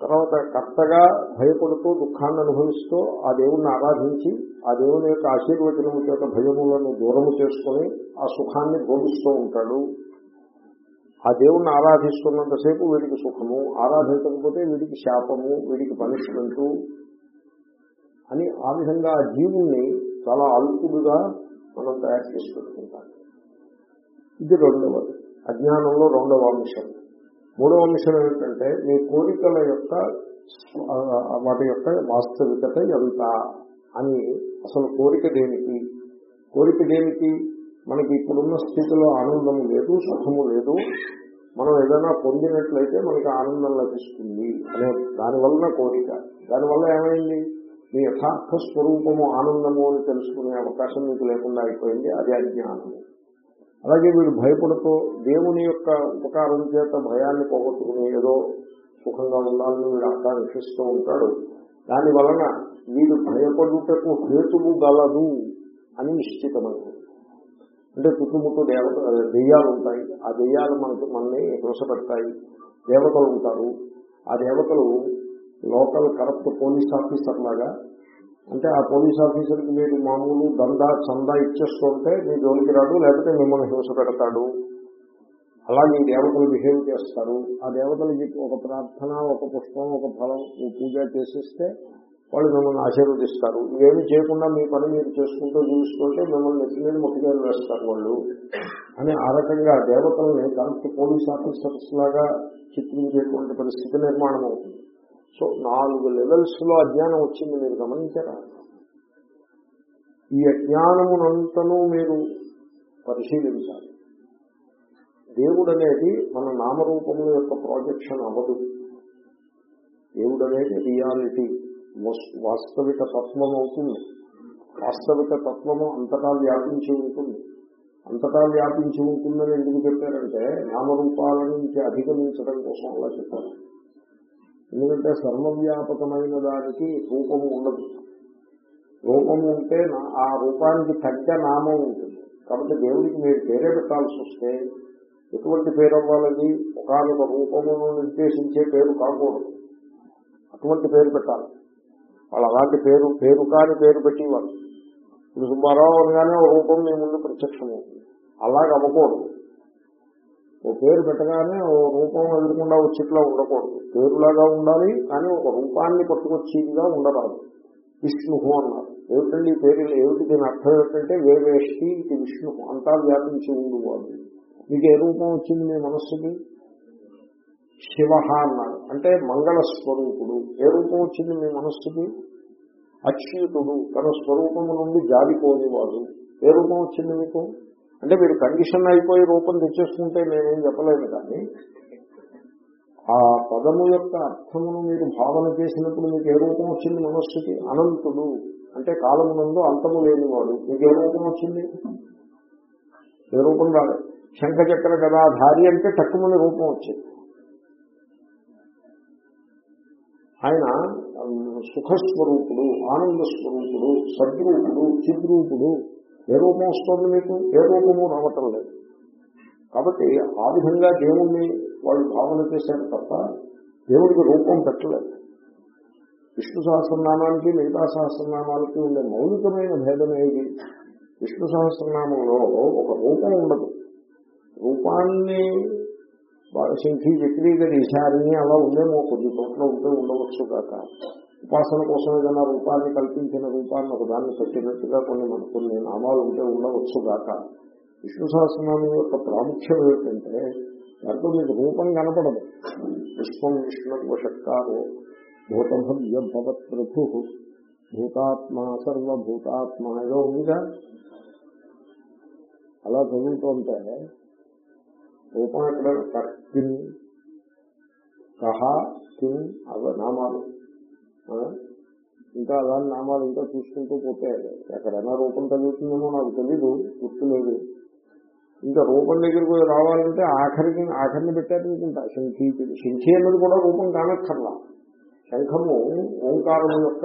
తర్వాత కర్తగా భయపడుతూ దుఃఖాన్ని అనుభవిస్తూ ఆ దేవుణ్ణి ఆరాధించి ఆ దేవుని యొక్క ఆశీర్వచనము చేత భయములను దూరము చేసుకుని ఆ సుఖాన్ని భోగిస్తూ ఉంటాడు. ఆ దేవుణ్ణి ఆరాధిస్తున్నంతసేపు వీడికి సుఖము ఆరాధించకపోతే వీడికి శాపము వీడికి పనిష్మెంటు అని ఆ విధంగా ఆ జీవుణ్ణి చాలా అల్పుడుగా మనం తయారు చేసి పెట్టుకుంటాం. ఇది రెండవది. అజ్ఞానంలో రెండవ అంశం. మూడవ అంశం ఏమిటంటే మీ కోరికల యొక్క వాటి యొక్క వాస్తవికత ఎంత అని అసలు కోరిక దేనికి? కోరిక దేనికి? మనకి ఇప్పుడున్న స్థితిలో ఆనందం లేదు సుఖము లేదు. మనం ఏదైనా పొందినట్లయితే మనకి ఆనందం లభిస్తుంది అనే దానివల్ల కోరిక. దానివల్ల ఏమైంది? మీ యథార్థ స్వరూపము ఆనందము అని తెలుసుకునే అవకాశం మీకు లేకుండా అయిపోయింది. అది అజ్ఞానము. అలాగే వీడు భయపడుతూ దేవుని యొక్క ఉపకారం చేత భయాన్ని పోగొట్టుకుని ఏదో సుఖంగా ఉండాలని వీడు ఆకాంక్షిస్తూ ఉంటాడు. దాని వలన వీడు భయపడుటకు హేతువు గలదు అని నిశ్చితమైంది. అంటే చుట్టుముట్టు దేవత దెయ్యాలు ఉంటాయి. ఆ దెయ్యాలు మనకు మనల్ని హింసపెడతాయి. దేవతలు ఉంటారు. ఆ దేవతలు లోకల్ కరప్ట్ పోలీస్ ఆఫీసర్ లాగా. అంటే ఆ పోలీస్ ఆఫీసర్కి మీరు మామూలు దందా చందా ఇచ్చేస్తుంటే మీ జోలికి రాడు లేకపోతే మిమ్మల్ని హింస పెడతాడు అలా మీ దేవతలు బిహేవ్ చేస్తారు. ఆ దేవతలకి ఒక ప్రార్థన ఒక పుష్పం ఒక ఫలం పూజ చేసిస్తే వాళ్ళు మిమ్మల్ని ఆశీర్వదిస్తారు. ఇవేమి చేయకుండా మీ పని మీరు చేసుకుంటూ చూసుకుంటే మిమ్మల్ని నెత్తి మీద ముట్టుకొని వేస్తారు వాళ్ళు. అని ఆ రకంగా దేవతల్ని కరెక్ట్ పోలీస్ ఆఫీసర్స్ లాగా చిత్రించేటువంటి పరిస్థితి నిర్మాణం అవుతుంది. సో నాలుగు లెవెల్స్లో అజ్ఞానం వచ్చింది మీరు గమనించారా? ఈ అజ్ఞానమునంతను మీరు పరిశీలించాలి. దేవుడు అనేది మన నామరూపముల యొక్క ప్రాజెక్షన్ అవ్వదు. దేవుడు అనేది రియాలిటీ వాస్తవిక తత్వం అవుతుంది. వాస్తవిక తత్వము అంతటా వ్యాపించి ఉంటుంది. అంతటా వ్యాపించి ఉంటుందని ఎందుకు చెప్పారంటే నామరూపాల నుంచి అధిగమించడం కోసం అలా చెప్పారు. ఎందుకంటే సర్వవ్యాపకమైన దానికి రూపము ఉండదు. రూపము ఉంటే ఆ రూపానికి తగ్గ నామం ఉంటుంది. కాబట్టి దేవుడికి మీరు పేరే పెట్టాల్సి వస్తే ఎటువంటి పేరు అవ్వాలని ఒకనొక రూపమును నిర్దేశించే పేరు కాకూడదు. అటువంటి పేరు పెట్టాలి. వాళ్ళు అలాంటి పేరు పేరు కాని పేరు పెట్టేవారు. ఇప్పుడు సుబ్బారావు అనగానే ఒక రూపం మీ ముందు ప్రత్యక్షమవుతుంది అలాగ అవ్వకూడదు. ఓ పేరు పెట్టగానే ఓ రూపం ఎదురకుండా వచ్చేట్లా ఉండకూడదు. పేరులాగా ఉండాలి కానీ ఒక రూపాన్ని పట్టుకొచ్చేదిగా ఉండరాదు. విష్ణుహు అన్నారు. ఏమిటండి ఈ పేరు? ఏమిటి? దీని అర్థం ఏమిటంటే వేవేష్టి ఇది విష్ణు అంతా వ్యాపించి ఉండువాడు మీకు ఏ రూపం వచ్చింది మీ మనస్సుకి? శివ అన్నాడు అంటే మంగళ స్వరూపుడు ఏ రూపం వచ్చింది మీ మనస్సుకి? అచ్యుతుడు. తన స్వరూపము నుండి జారిపోనివాడు. ఏ రూపం వచ్చింది మీకు? అంటే మీరు కండిషన్ అయిపోయి రూపం తెచ్చేసుకుంటే నేనేం చెప్పలేను కానీ ఆ పదము యొక్క అర్థమును మీరు భావన చేసినప్పుడు మీకు ఏ రూపం వచ్చింది మనస్సుకి? అనంతుడు. అంటే కాలమునందు అంతము లేనివాడు. మీకు ఏ రూపం వచ్చింది? ఏ రూపం రాలేదు. శంఖ చక్ర గదాధారి అంటే తక్కువ రూపం వచ్చింది. ఆయన సుఖస్వరూపుడు ఆనంద స్వరూపుడు సద్రూపుడు చిద్రూపుడు. ఏ రూపం వస్తుంది మీకు? ఏ రూపము రావటం లేదు. కాబట్టి ఆ విధంగా దేవుణ్ణి వాళ్ళు భావన చేశారు తప్ప దేవుడికి రూపం పెట్టలేదు. విష్ణు సహస్రనామానికి మిగతా సహస్రనామాలకి ఉండే మౌలికమైన భేదం ఏది విష్ణు సహస్రనామంలో ఒక రూపం ఉండదు. రూపాన్ని బాగా శంఖి చక్రీగ ఈశారిని అలా ఉందేమో కొద్ది చోట్ల ఉంటే ఉండవచ్చు కాక ఉపాసన కోసం ఏదైనా రూపాన్ని కల్పించిన రూపాన్ని ఒక దాన్ని పెట్టినట్టుగా కొన్ని మన కొన్ని నామాలు ఉంటే ఉండవచ్చు కాక విష్ణు సహస్రనామం యొక్క ప్రాముఖ్యం ఏమిటంటే దాంట్లో మీకు రూపం కనపడదు విశ్వం విష్ణు షట్కారో భూతభవ్య భవత్ ప్రభు భూతాత్మ సర్వభూతాత్మ ఏదో ఉందిగా అలా చదువుతుంటే రూపం ఎక్కడ కిన్ కహ కిన్ అవ నామాలు. ఇంకా అలాంటి నామాలు ఇంకా చూసుకుంటూ పోతే ఎక్కడైనా రూపం తగ్గుతుందేమో నాకు తెలీదు గుర్తులేదు ఇంకా రూపం దగ్గరకు రావాలంటే ఆఖరికి ఆఖరిని పెట్టారనుకుంటా శంఖి శంఖి అన్నది కూడా రూపం కానక్కర్లా. శంఖము ఓంకారం యొక్క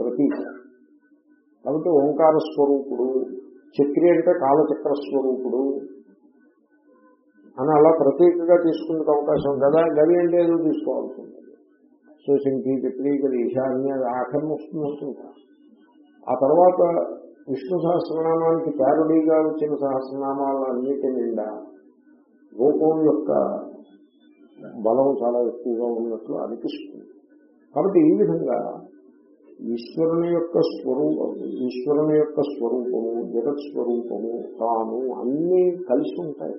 ప్రతీక. కాబట్టి ఓంకార స్వరూపుడు చక్రి అంటే కాలచక్ర స్వరూపుడు అని అలా ప్రత్యేకంగా తీసుకునే అవకాశం కదా గది అంటే ఏదో తీసుకోవాల్సి ఉంటుంది సో శంఖి చక్రి ఈశాన్య ఆఖరణ వస్తుంది ఆ తర్వాత విష్ణు సహస్రనామానికి ప్యారడీగా వచ్చిన సహస్రనామాలన్నిటి నిండా రూపం యొక్క బలం చాలా ఎక్కువగా ఉన్నట్లు అనిపిస్తుంది. కాబట్టి ఈ విధంగా ఈశ్వరుని యొక్క స్వరూపం ఈశ్వరుని యొక్క స్వరూపము జగత్ స్వరూపము తాను అన్నీ కలిసి ఉంటాయి.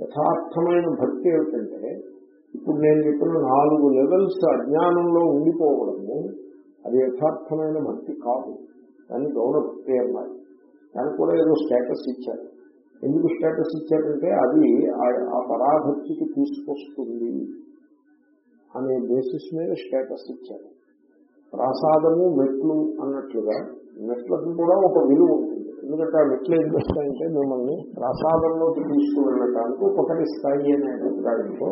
యథార్థమైన భక్తి ఏమిటంటే ఇప్పుడు నేను చెప్పిన నాలుగు లెవెల్స్ అజ్ఞానంలో ఉండిపోవడము అది యథార్థమైన భక్తి కాదు. దాన్ని గౌణ భక్తి అన్నారు. దానికి కూడా ఏదో స్టేటస్ ఇచ్చారు. ఎందుకు స్టేటస్ ఇచ్చారంటే అది ఆ పరాభక్తికి తీసుకొస్తుంది అనే బేసిస్ మీద స్టేటస్ ఇచ్చారు. ప్రసాదము మెట్లు అన్నట్లుగా మెట్లకు కూడా ఒక విలువ ఉంటుంది. ఎందుకంటే ఆ మెట్లు ఏం చేస్తాయంటే మిమ్మల్ని ప్రసాదంలోకి తీసుకువెళ్ళటానికి ఉపకరిస్తాయి అనే అభిప్రాయంతో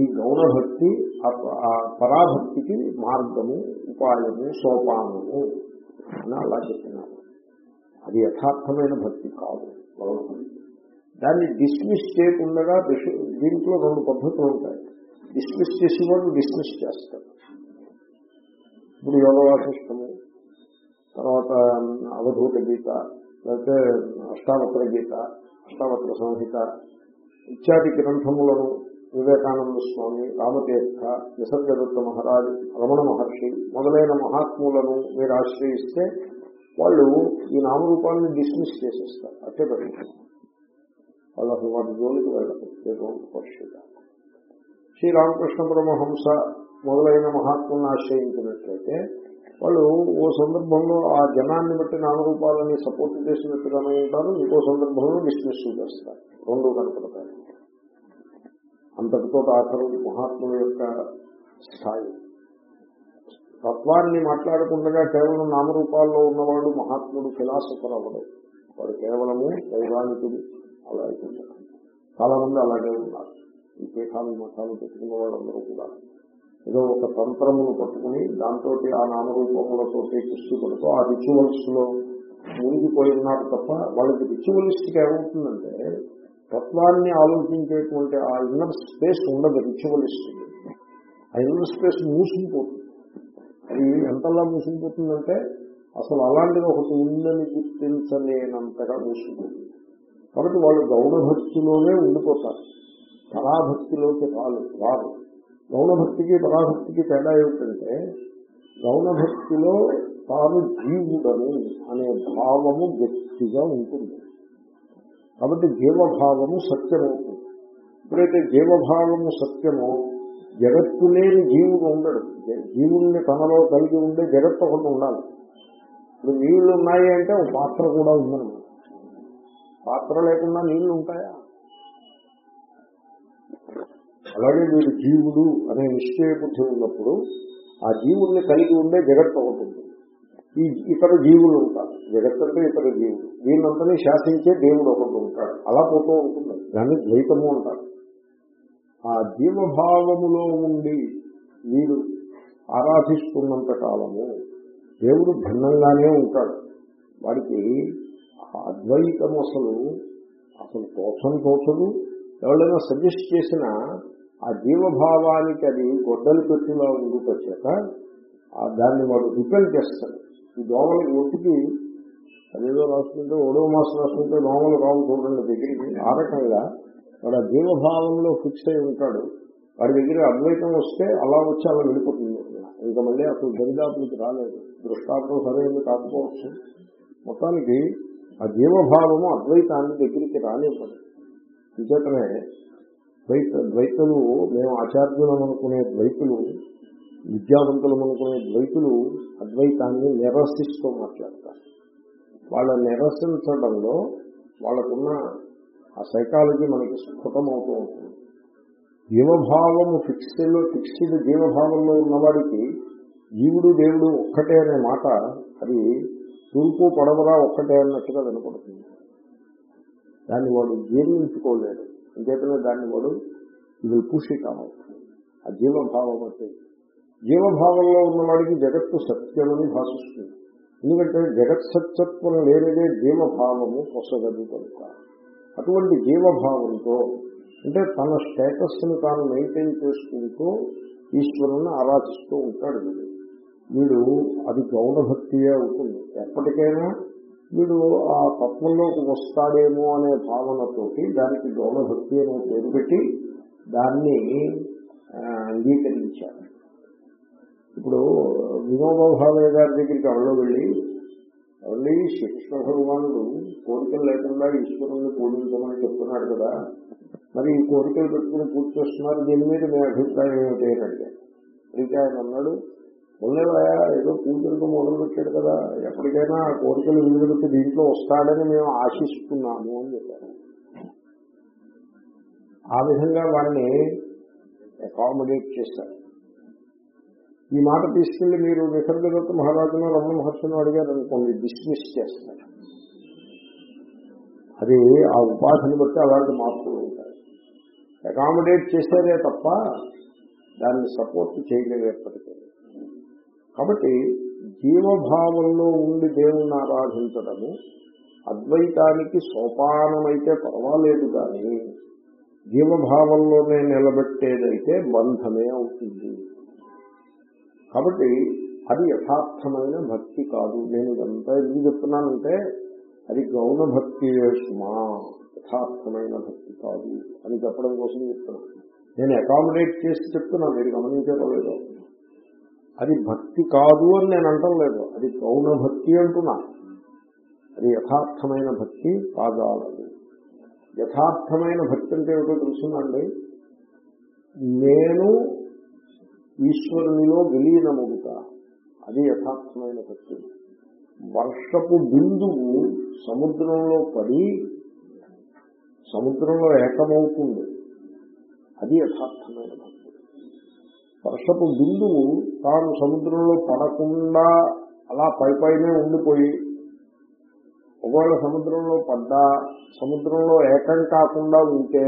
ఈ గౌరభక్తి ఆ పరాభక్తికి మార్గము ఉపాయము సోపానము అని అలా చెప్పినారు. అది యథార్థమైన భక్తి కాదు. దాన్ని డిస్మిస్ చేయకుండా దీంట్లో రెండు పద్ధతులు ఉంటాయి. డిస్మిస్ చేసేవాడు డిస్మిస్ చేస్తారు. ఇప్పుడు యోగ వాసిష్టము తర్వాత అవధూత గీత లేకపోతే అష్టావక్ర గీత అష్టావక్ర సంహిత ఇత్యాది గ్రంథములను వివేకానంద స్వామి రామతీర్థ నిసర్గదత్త మహారాజు రమణ మహర్షి మొదలైన మహాత్ములను మీరు ఆశ్రయిస్తే వాళ్ళు ఈ నామరూపాన్ని డిస్మిస్ చేసేస్తారు. అట్టే పెట్టుకుంటారు వాళ్ళు అసలు వాటి జోలికి వెళ్ళదు శ్రీరామకృష్ణ పరమహంస మొదలైన మహాత్ములను ఆశ్రయించినట్లయితే వాళ్ళు ఓ సందర్భంలో ఆ జనాన్ని బట్టి నామరూపాలని సపోర్ట్ చేసినట్టుగానే ఉంటారు. ఇంకో సందర్భంలో డిస్మిస్ చేస్తారు రెండు కనపడతారు అంతటితో ఆఖరు మహాత్ముల యొక్క స్థాయి. తత్వాన్ని మాట్లాడకుండా కేవలం నామరూపాల్లో ఉన్నవాడు మహాత్ముడు ఫిలాసఫర్ అవ్వడు. వాడు కేవలము దైవానికుడు. అలా అయిపోతాడు చాలా మంది అలాగే ఉన్నారు. ఈ పీఠాలు మఠాలు పెట్టుకున్న వాళ్ళందరూ కూడా. ఏదో ఒక తంత్రమును పట్టుకుని దాంతో ఆ నామరూపములతో పుస్తకలతో ఆ రిచువల్స్లో మునిగిపోయినారు తప్ప వాళ్ళకి రిచువలిస్ట్కి ఏమవుతుందంటే తత్వాన్ని ఆలోచించేటువంటి ఆ ఇన్నర్ స్పేస్ ఉండదు రిచువలిస్ట్ ఆ ఇన్నర్ స్పేస్ మూసుకుపోతుంది. అది ఎంతలా మూసుకుపోతుందంటే అసలు అలాంటిది ఒకటి ఉందని గుర్తించలేనంతగా మూసుకుపోతుంది. కాబట్టి వాళ్ళు గౌడభక్తిలోనే ఉండిపోతారు. పరాభక్తిలోకి రాలు రారు. గౌణభక్తికి పరాభక్తికి తేడా ఏమిటంటే గౌణభక్తిలో తాను జీవుడను అనే భావము గట్టిగా ఉంటుంది. కాబట్టి జీవభావము సత్యమవుతుంది ఎప్పుడైతే జీవభావము సత్యమో జగత్తు లేని జీవుడు ఉండడు. జీవుణ్ణి తనలో కలిగి ఉండే జగత్తు ఒకటి ఉండాలి. ఇప్పుడు నీళ్ళు ఉన్నాయి అంటే ఒక పాత్ర కూడా ఉందన్నమాట. పాత్ర లేకుండా నీళ్ళు ఉంటాయా? అలాగే మీరు జీవుడు అనే నిశ్చయ బుద్ధి ఉన్నప్పుడు ఆ జీవుల్ని కలిగి ఉండే జగత్తు ఉంటుంది. ఈ ఇతర జీవులు ఉంటారు. జగత్ అంటే ఇతర జీవులు. వీళ్ళంతని శాసించే దేవుడు ఒకటి ఉంటాడు. అలా పోతూ ఉంటుంది. దాన్ని ద్వైతము అంటారు. ఆ జీవభావములో ఉండి వీడు ఆరాధిస్తున్నంత కాలము దేవుడు భిన్నంగానే ఉంటాడు. వాడికి అద్వైతం అసలు అసలు తోచని తోచదు. ఎవరైనా సజెస్ట్ చేసిన ఆ జీవభావానికి అది గొడ్డలు పెట్టిలా ఉండుకొచ్చాక దాన్ని వాడు రిపెల్ చేస్తాడు. ఈ దోమలు ఒట్టికి అదేదో రాసుకుంటే ఓడో మాసం రాసుకుంటే దోమలు రావు చూడండి దగ్గరికి. ఆ రకంగా వాడు ఆ జీవభావంలో ఫిక్స్ అయి ఉంటాడు. వాడి దగ్గర అద్వైతం వస్తే అలా వచ్చి అలా వెళ్ళిపోతుంది. ఇంకా మళ్ళీ అసలు దరిదాపులకి రాలేదు. దృష్టార్థం సరైనది కాకపోవచ్చు. మొత్తానికి ఆ జీవభావము అద్వైతాన్ని దగ్గరికి రానివ్వదు. విచేతనే ద్వైత ద్వైతులు మేము ఆచార్యులం అనుకునే ద్వైతులు విద్యావంతులం అనుకునే ద్వైతులు అద్వైతాన్ని నిరసిస్తూ మాట్లాడతారు. వాళ్ళ నిరసించడంలో వాళ్ళకున్న ఆ సైకాలజీ మనకి స్ఫుటమవుతూ ఉంటుంది. జీవభావము ఫిక్స్డ్లో ఫిక్స్డ్ జీవభావంలో ఉన్నవాడికి జీవుడు దేవుడు ఒక్కటే అనే మాట అది తూర్పు పడవరా ఒక్కటే అన్నట్టుగా వినపడుతుంది. దాన్ని వాడు జీర్ణించుకోలేడు. అంచేతనే దాన్ని వాడు ఇది పుషి కావచ్చు ఆ జీవభావం అంటే జీవభావంలో ఉన్నవాడికి జగత్తు సత్యమని భాషిస్తుంది. ఎందుకంటే జగత్ సత్యత్వం లేనిదే జీవభావము పొసగదు కనుక. అటువంటి జీవభావంతో అంటే తన స్టేటస్ తాను మెయింటైన్ చేసుకుంటూ ఈశ్వరుని ఆరాధిస్తూ ఉంటాడు వీడు. వీడు అది గౌణ భక్తియే అవుతుంది. ఎప్పటికైనా వీడు ఆ తత్వంలోకి వస్తాడేమో అనే భావనతోటి దానికి గౌణ భక్తి అనే పేరు పెట్టి దాన్ని ఆ, అంగీకరించాడు. ఇప్పుడు వినోబాభావే గారి దగ్గరికి ఎవరో వెళ్ళి ఎవరి శిక్షణ భగవానుడు కోరికలు లేకుండా ఈశ్వరుణ్ణి పూజించమని చెప్తున్నాడు కదా. మరి ఈ కోరికలు పెట్టుకుని పూజ చేస్తున్నారు దీని మీద మీ అభిప్రాయం ఏమిటి? అని అడిగాడు. అయితే ఆయన అన్నాడు ఉండేవాయా ఏదో పూజలకు మొదలుపెట్టాడు కదా ఎప్పటికైనా ఆ కోరికలు విలువలకి దీంట్లో వస్తాడని మేము ఆశిస్తున్నాము అని చెప్పారు. ఆ విధంగా వాడిని అకామిడేట్ చేశారు. ఈ మాట తీసుకెళ్ళి మీరు నిసర్గదత్త మహారాజును రమణ మహర్షిని అడిగారు అనుకోండి డిస్మిస్ చేస్తారు. అది ఆ ఉపాధిని బట్టి అలాంటి మార్పులు ఉంటాయి. అకామిడేట్ చేశారే తప్ప దాన్ని సపోర్ట్ చేయలేప్పటికీ కాబట్టి జీవభావంలో ఉండి దేవుణ్ణి ఆరాధించడము అద్వైతానికి సోపానమైతే పర్వాలేదు కానీ జీవభావంలోనే నిలబెట్టేదైతే బంధమే అవుతుంది. కాబట్టి అది యథార్థమైన భక్తి కాదు. నేను ఇదంతా ఎందుకు చెప్తున్నానంటే అది గౌణ భక్తి సుమా యథార్థమైన భక్తి కాదు అని చెప్పడం కోసం చెప్తున్నాను. నేను అకామిడేట్ చేసి చెప్తున్నా మీరు గమనించడం లేదు. అది భక్తి కాదు అని నేను అంటం లేదు. అది గౌణ భక్తి అంటున్నా. అది యథార్థమైన భక్తి కాదాలదు యథార్థమైన భక్తి అంటే ఏమిటో తెలుసునండి. నేను ఈశ్వరునిలో విలీనమవుతా అది యథార్థమైన భక్తి. వర్షపు బిందువు సముద్రంలో పడి సముద్రంలో ఏకమవుతుంది. అది యథార్థమైన భక్తి. వర్షపు బిందువు తాను సముద్రంలో పడకుండా అలా పై పైనే ఉండిపోయి ఒకవేళ సముద్రంలో పడ్డా సముద్రంలో ఏకం కాకుండా ఉంటే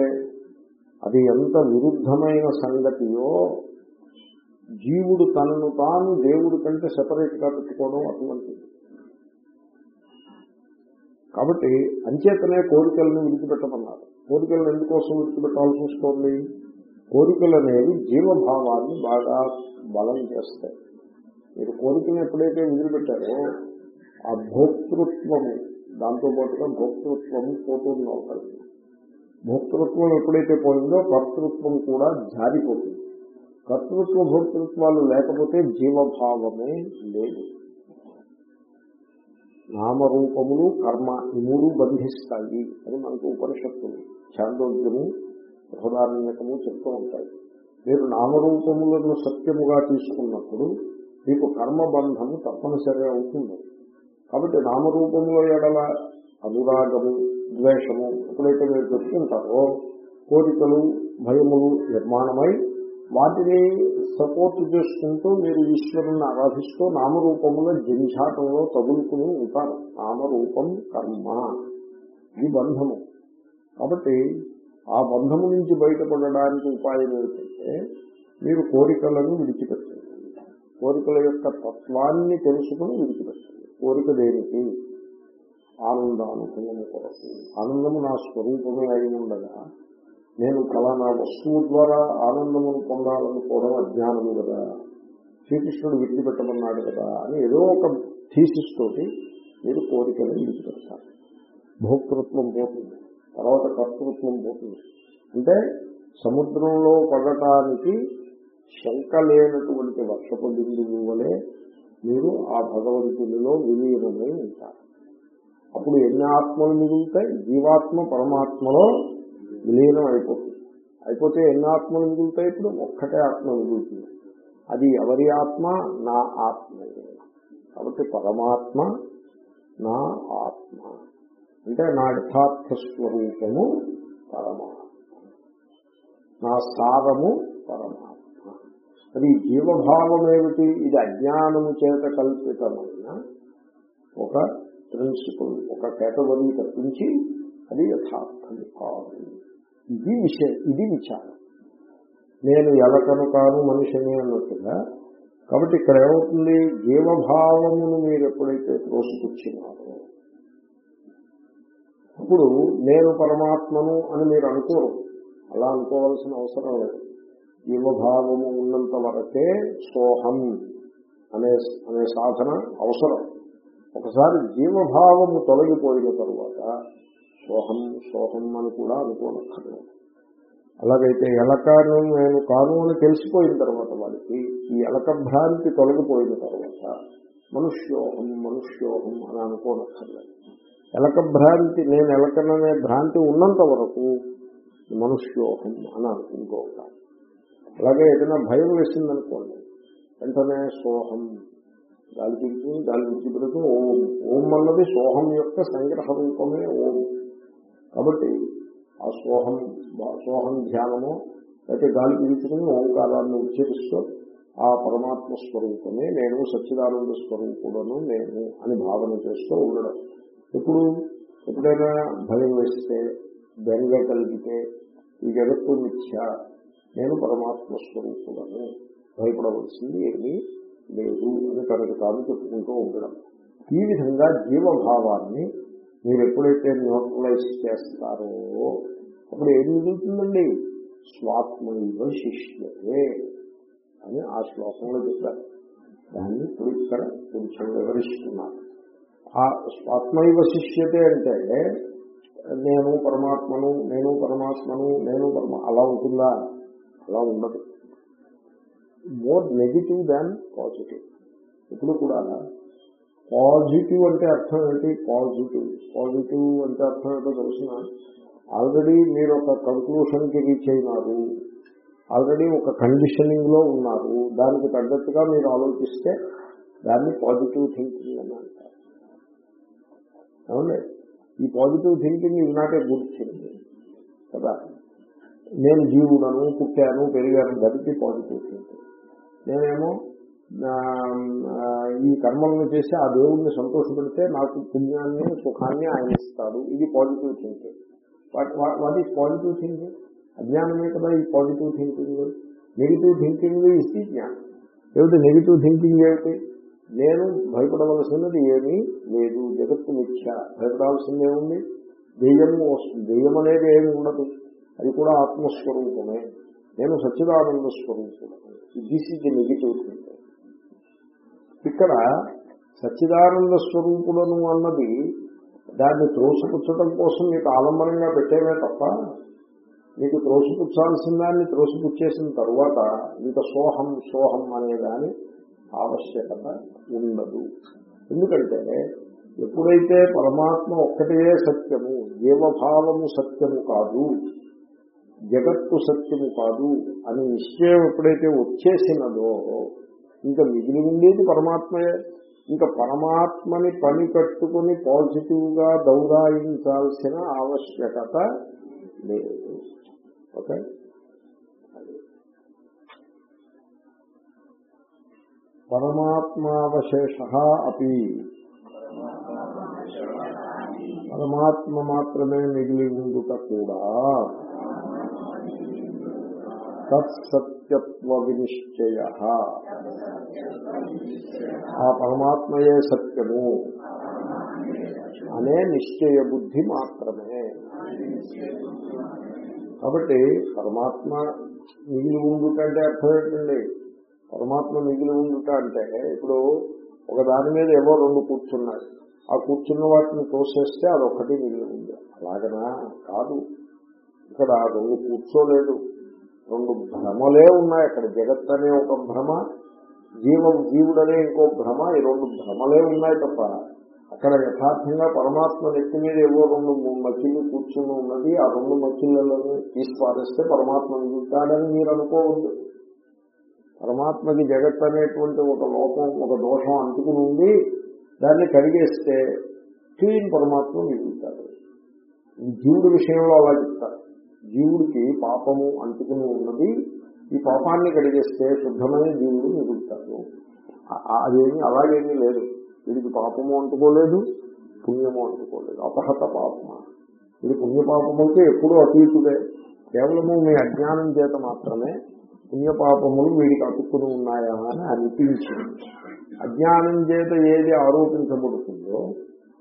అది ఎంత విరుద్ధమైన సంగతియో జీవుడు తనను తాను దేవుడి కంటే సెపరేట్గా పెట్టుకోవడం అటువంటిది. కాబట్టి అంచేతనే కోరికలను విడిచిపెట్టమన్నారు. కోరికలను ఎందుకోసం విడిచిపెట్టాల్సి వస్తుంది? కోరికలు అనేవి జీవభావాన్ని బాగా బలం చేస్తాయి. మీరు కోరికను ఎప్పుడైతే వదిలిపెట్టారో ఆ భోక్తృత్వము దాంతో పాటుగా భోక్తృత్వము పోతుంది అవుతుంది భోక్తృత్వం ఎప్పుడైతే పోయిందో కర్తృత్వం కూడా జారిపోతుంది. కర్తృత్వ భోక్తృత్వాలు లేకపోతే జీవభావమే లేదు. నామరూపములు కర్మ ఈ మూడు బంధిస్తాయి అని మనకు ఉపనిషత్తులు చాంద్రోగ్యము బృహదారణ్యకము చెప్తూ ఉంటాయి. మీరు నామరూపములను సత్యముగా తీసుకున్నప్పుడు మీకు కర్మబంధము తప్పనిసరి అవుతుంది. కాబట్టి నామరూపముల ఎడల అనురాగము ద్వేషము ఎప్పుడైతే మీరు పెట్టుకుంటారో కోరికలు భయములు నిర్మాణమై వాటిని సపోర్ట్ చేసుకుంటూ మీరు ఈశ్వరుని ఆరాధిస్తూ నామరూపముల జంఝాటంలో తగులుకుని ఉంటారు. నామరూపం కర్మ. ఇది బంధము. కాబట్టి ఆ బంధము నుంచి బయటపడడానికి ఉపాయం ఏమిటంటే మీరు కోరికలను విడిచిపెట్టండి. కోరికల యొక్క తత్వాన్ని తెలుసుకుని విడిచిపెట్టండి. కోరిక దేనికి? ఆనందానుకూలము కొరకు. ఆనందము నా స్వరూపమే అయి ఉండగా నేను ఫలానా వస్తువు ద్వారా ఆనందమును పొందాలనుకోవడం అజ్ఞానము కదా. శ్రీకృష్ణుడు విడిచిపెట్టమన్నాడు కదా అని ఏదో ఒక థీసిస్ తోటి మీరు కోరికలను విడిచిపెడతారు. భోక్తృత్వం పోతుంది. తర్వాత కర్తృత్వం పోతుంది. అంటే సముద్రంలో పడటానికి శంక లేనటువంటి వర్షపు బిందువు వలె మీరు ఆ భగవంతునిలో విలీనమై ఉంటారు. అప్పుడు ఎన్ని ఆత్మలు మిగులుతాయి? జీవాత్మ పరమాత్మలో విలీనం అయిపోతుంది అయిపోతే ఎన్ని ఆత్మలు మిగులుతాయి ఇప్పుడు? ఒక్కటే ఆత్మ మిగులుతుంది. అది ఎవరి ఆత్మ? నా ఆత్మ. కాబట్టి పరమాత్మ నా ఆత్మ. అంటే నా యథార్థ స్వరూపము పరమాత్మ. నా సారము పరమాత్మ. అది జీవభావం ఏమిటి? ఇది అజ్ఞానము చేత కల్పితమైన ఒక ప్రిన్సిపల్ ఒక కేటగిరీ తప్పించి అది యథార్థం కాదు. ఇది విషయం ఇది విచారం. నేను ఎలకను కాను మనిషిని అన్నట్టుగా. కాబట్టి ఇక్కడ ఏమవుతుంది? జీవభావమును మీరు ఎప్పుడైతే త్రోసుకొచ్చినారో ఇప్పుడు నేను పరమాత్మను అని మీరు అనుకోరు. అలా అనుకోవాల్సిన అవసరం లేదు. జీవభావము ఉన్నంత వరకే సోహం అనే అనే సాధన అవసరం. ఒకసారి జీవభావము తొలగిపోయిన తరువాత సోహం సోహం అని కూడా అనుకోనక్కర్లేదు. అలాగైతే ఎలకను నేను కాను అని తెలిసిపోయిన తర్వాత వాడికి ఈ ఎలక భ్రాంతి తొలగిపోయిన తర్వాత మనుష్యోహం మనుష్యోహం అని అనుకోనక్కర్లేదు. ఎలక భ్రాంతి నేను ఎలకననే భ్రాంతి ఉన్నంత వరకు మనుష్యోహం అని అనుకుంటూ ఉంటాను అలాగే ఏదైనా భయం వేసిందనుకోండి వెంటనే సోహం గాలి పీల్చుకుని గాలి విడిచిపెడుతూ ఓం ఓం అన్నది సోహం యొక్క సంగ్రహ రూపమే ఓం. కాబట్టి ఆ సోహం సోహం ధ్యానము అయితే గాలి పీల్చుకుని ఓంకారాన్ని ఉచ్చరిస్తూ ఆ పరమాత్మ స్వరూపమే నేను సచ్చిదానంద స్వరూపుడను నేను అని భావన చేస్తూ ఉండడం. ఇప్పుడు ఎప్పుడైనా భయం వేస్తే బెంగ కలిగితే ఈ జగత్తు మిథ్య నేను పరమాత్మ స్వరూపులను భయపడవలసింది ఏమీ లేదు అని తనకు తాను చెప్పుకుంటూ ఉండడం. ఈ విధంగా జీవభావాన్ని మీరు ఎప్పుడైతే న్యూట్రలైజ్ చేస్తారో అప్పుడు ఏం మిగులుతుందండి స్వాత్మైవ శిష్యతే అని ఆ శ్లోకంలో చెప్పారు. దాన్ని ఇప్పుడు ఇక్కడ కొంచెం వివరిస్తున్నారు. ఆత్మైవ శిష్యతే అంటే నేను పరమాత్మను నేను పరమాత్మను నేను పరమా అలా ఉంటుందా? అలా ఉండదు. మోర్ నెగిటివ్ దాన్ పాజిటివ్ ఇప్పుడు కూడా పాజిటివ్ అంటే అర్థం ఏంటి? పాజిటివ్ పాజిటివ్ అంటే అర్థం ఏంటో తెలిసిన ఆల్రెడీ మీరు ఒక కంక్లూషన్కి రీచ్ అయినారు. ఆల్రెడీ ఒక కండిషనింగ్లో ఉన్నారు. దానికి తగ్గట్టుగా మీరు ఆలోచిస్తే దాన్ని పాజిటివ్ థింకింగ్ అని అంటారు. అవునండి ఈ పాజిటివ్ థింకింగ్ ఇవి నాట్ ఏ గుడ్ థింగ్ కదా? నేను జీవుడను పుట్టాను పెరిగాను గడిపి పాజిటివ్ థింకింగ్ నేనేమో ఈ కర్మలను చేసి ఆ దేవుడిని సంతోషపెడితే నాకు పుణ్యాన్ని సుఖాన్ని ఆయన ఇస్తాడు ఇది positive thinking what is positive thinking అజ్ఞానమే కదా ఈ పాజిటివ్ థింకింగ్ నెగిటివ్ థింకింగ్ ఇస్తే జ్ఞానం. ఏమిటి నెగిటివ్ థింకింగ్ ఏమిటి? నేను భయపడవలసినది ఏమీ లేదు. జగత్తు మిథ్య. భయపడాల్సింది ఏముంది దెయ్యము వస్తుంది దెయ్యం అనేది ఏమి ఉండదు. అది కూడా ఆత్మస్వరూపమే. నేను సచ్చిదానంద స్వరూపుడను. This is the negative thinking ఇక్కడ సచ్చిదానంద స్వరూపుడను అన్నది దాన్ని త్రోసిపుచ్చడం కోసం మీకు ఆలంబనంగా పెట్టేమే తప్ప మీకు త్రోసిపుచ్చాల్సిన దాన్ని త్రోసిపుచ్చేసిన తరువాత ఇంత సోహం సోహం అనే దాని ఆవశ్యకత ఉండదు. ఎందుకంటే ఎప్పుడైతే పరమాత్మ ఒక్కటే సత్యము జీవభావము సత్యము కాదు జగత్తు సత్యము కాదు అని నిశ్చయం ఎప్పుడైతే వచ్చేసినదో ఇంకా మిగిలి ఉండేది పరమాత్మయే. ఇంకా పరమాత్మని పని కట్టుకుని పాజిటివ్గా దౌరాయించాల్సిన ఆవశ్యకత లేదు. ఓకే? పరమాత్మావశేష అపి పరమాత్మ మాత్రమే మిగిలి ఉండుట కూడా తత్సత్యత్వ వినిశ్చయ ఆ పరమాత్మయే సత్యము అనే నిశ్చయ బుద్ధి మాత్రమే కాబట్టి పరమాత్మ మిగిలి ఉండుట అంటే అర్థం ఏంటండి? పరమాత్మ మిగిలి ఉండుట అంటే ఇప్పుడు ఒక దాని మీద ఏవో రెండు కూర్చున్నాయి. ఆ కూర్చున్న వాటిని తోసేస్తే అదొకటి మిగిలి ఉంది. అలాగనా? కాదు. ఇక్కడ రెండు కూర్చోలేదు. రెండు భ్రమలే ఉన్నాయి. అక్కడ జగత్ అనే ఒక భ్రమ జీవం జీవుడనే ఇంకో భ్రమ ఈ రెండు భ్రమలే ఉన్నాయి తప్ప అక్కడ యథార్థంగా పరమాత్మ నెత్తి మీద ఏవో రెండు మచ్చిళ్ళు కూర్చుని ఉన్నది. ఆ రెండు మచ్చిళ్ళలను తీసి పారేస్తే పరమాత్మ మిగులుతాడని మీరు అనుకోవద్దు. పరమాత్మకి జగత్ అనేటువంటి ఒక లోపం ఒక దోషం అంటుకుని ఉంది దాన్ని కడిగేస్తే క్లీన్ పరమాత్మ మిగులుతాడు. ఈ జీవుడి విషయంలో అలా చెప్తారు. జీవుడికి పాపము అంటుకుని ఉన్నది ఈ పాపాన్ని కడిగేస్తే శుద్ధమైన జీవుడు మిగులుతాడు. అదేమి అలాగేమీ లేదు. వీడికి పాపము అంటుకోలేదు పుణ్యము అంటుకోలేదు. అపహత పాపమ? ఇది పుణ్యపాపములకి ఎప్పుడూ అతీతుడే. కేవలము మీ అజ్ఞానం చేత మాత్రమే పుణ్యపాపములు వీడికి అతుక్కుని ఉన్నాయా అని అనిపించింది. అజ్ఞానం చేత ఏది ఆరోపించబడుతుందో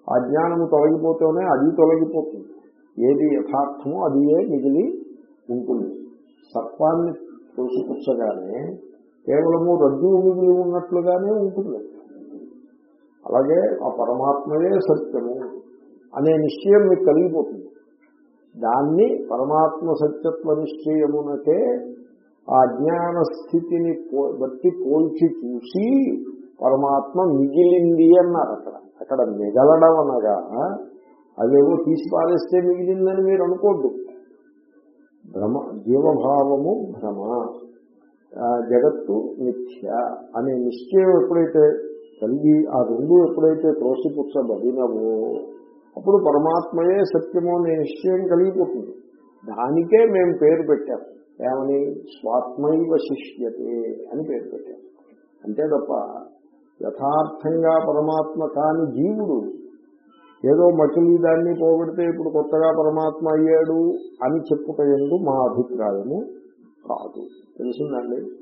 ఆ జ్ఞానము తొలగిపోతేనే అది తొలగిపోతుంది. ఏది యథార్థమో అది ఏ మిగిలి ఉంటుంది. సర్పాన్ని తోసిపుచ్చగానే కేవలము రజ్జువు మిగిలి ఉన్నట్లుగానే ఉంటుంది. అలాగే ఆ పరమాత్మయే సత్యము అనే నిశ్చయం మీకు కలిగిపోతుంది. దాన్ని పరమాత్మ సత్యత్వ నిశ్చయమునకే ఆ అజ్ఞాన స్థితిని పో- బట్టి పోల్చి చూసి పరమాత్మ మిగిలింది అన్నారు అక్కడ. అక్కడ మిగలడం అనగా అదేవో తీసి పారేస్తే మిగిలిందని మీరు అనుకోద్దు. భ్రమ జీవభావము భ్రమ ఆ, జగత్తు మిథ్య అనే నిశ్చయం ఎప్పుడైతే కలిగి ఆ రెండు ఎప్పుడైతే త్రోసిపుచ్చబడినవో అప్పుడు పరమాత్మయే సత్యము అనే నిశ్చయం కలిగిపోతుంది. దానికే మేము పేరు పెట్టాము. ఏమని? స్వాత్మైవ శిష్యతే అని పేరు పెట్టారు. అంతే తప్ప యథార్థంగా పరమాత్మ కాని జీవుడు ఏదో మకిలి దాన్ని పోగొడితే ఇప్పుడు కొత్తగా పరమాత్మ అయ్యాడు అని చెప్పుటయందు మా అభిప్రాయము కాదు. తెలిసిందండి?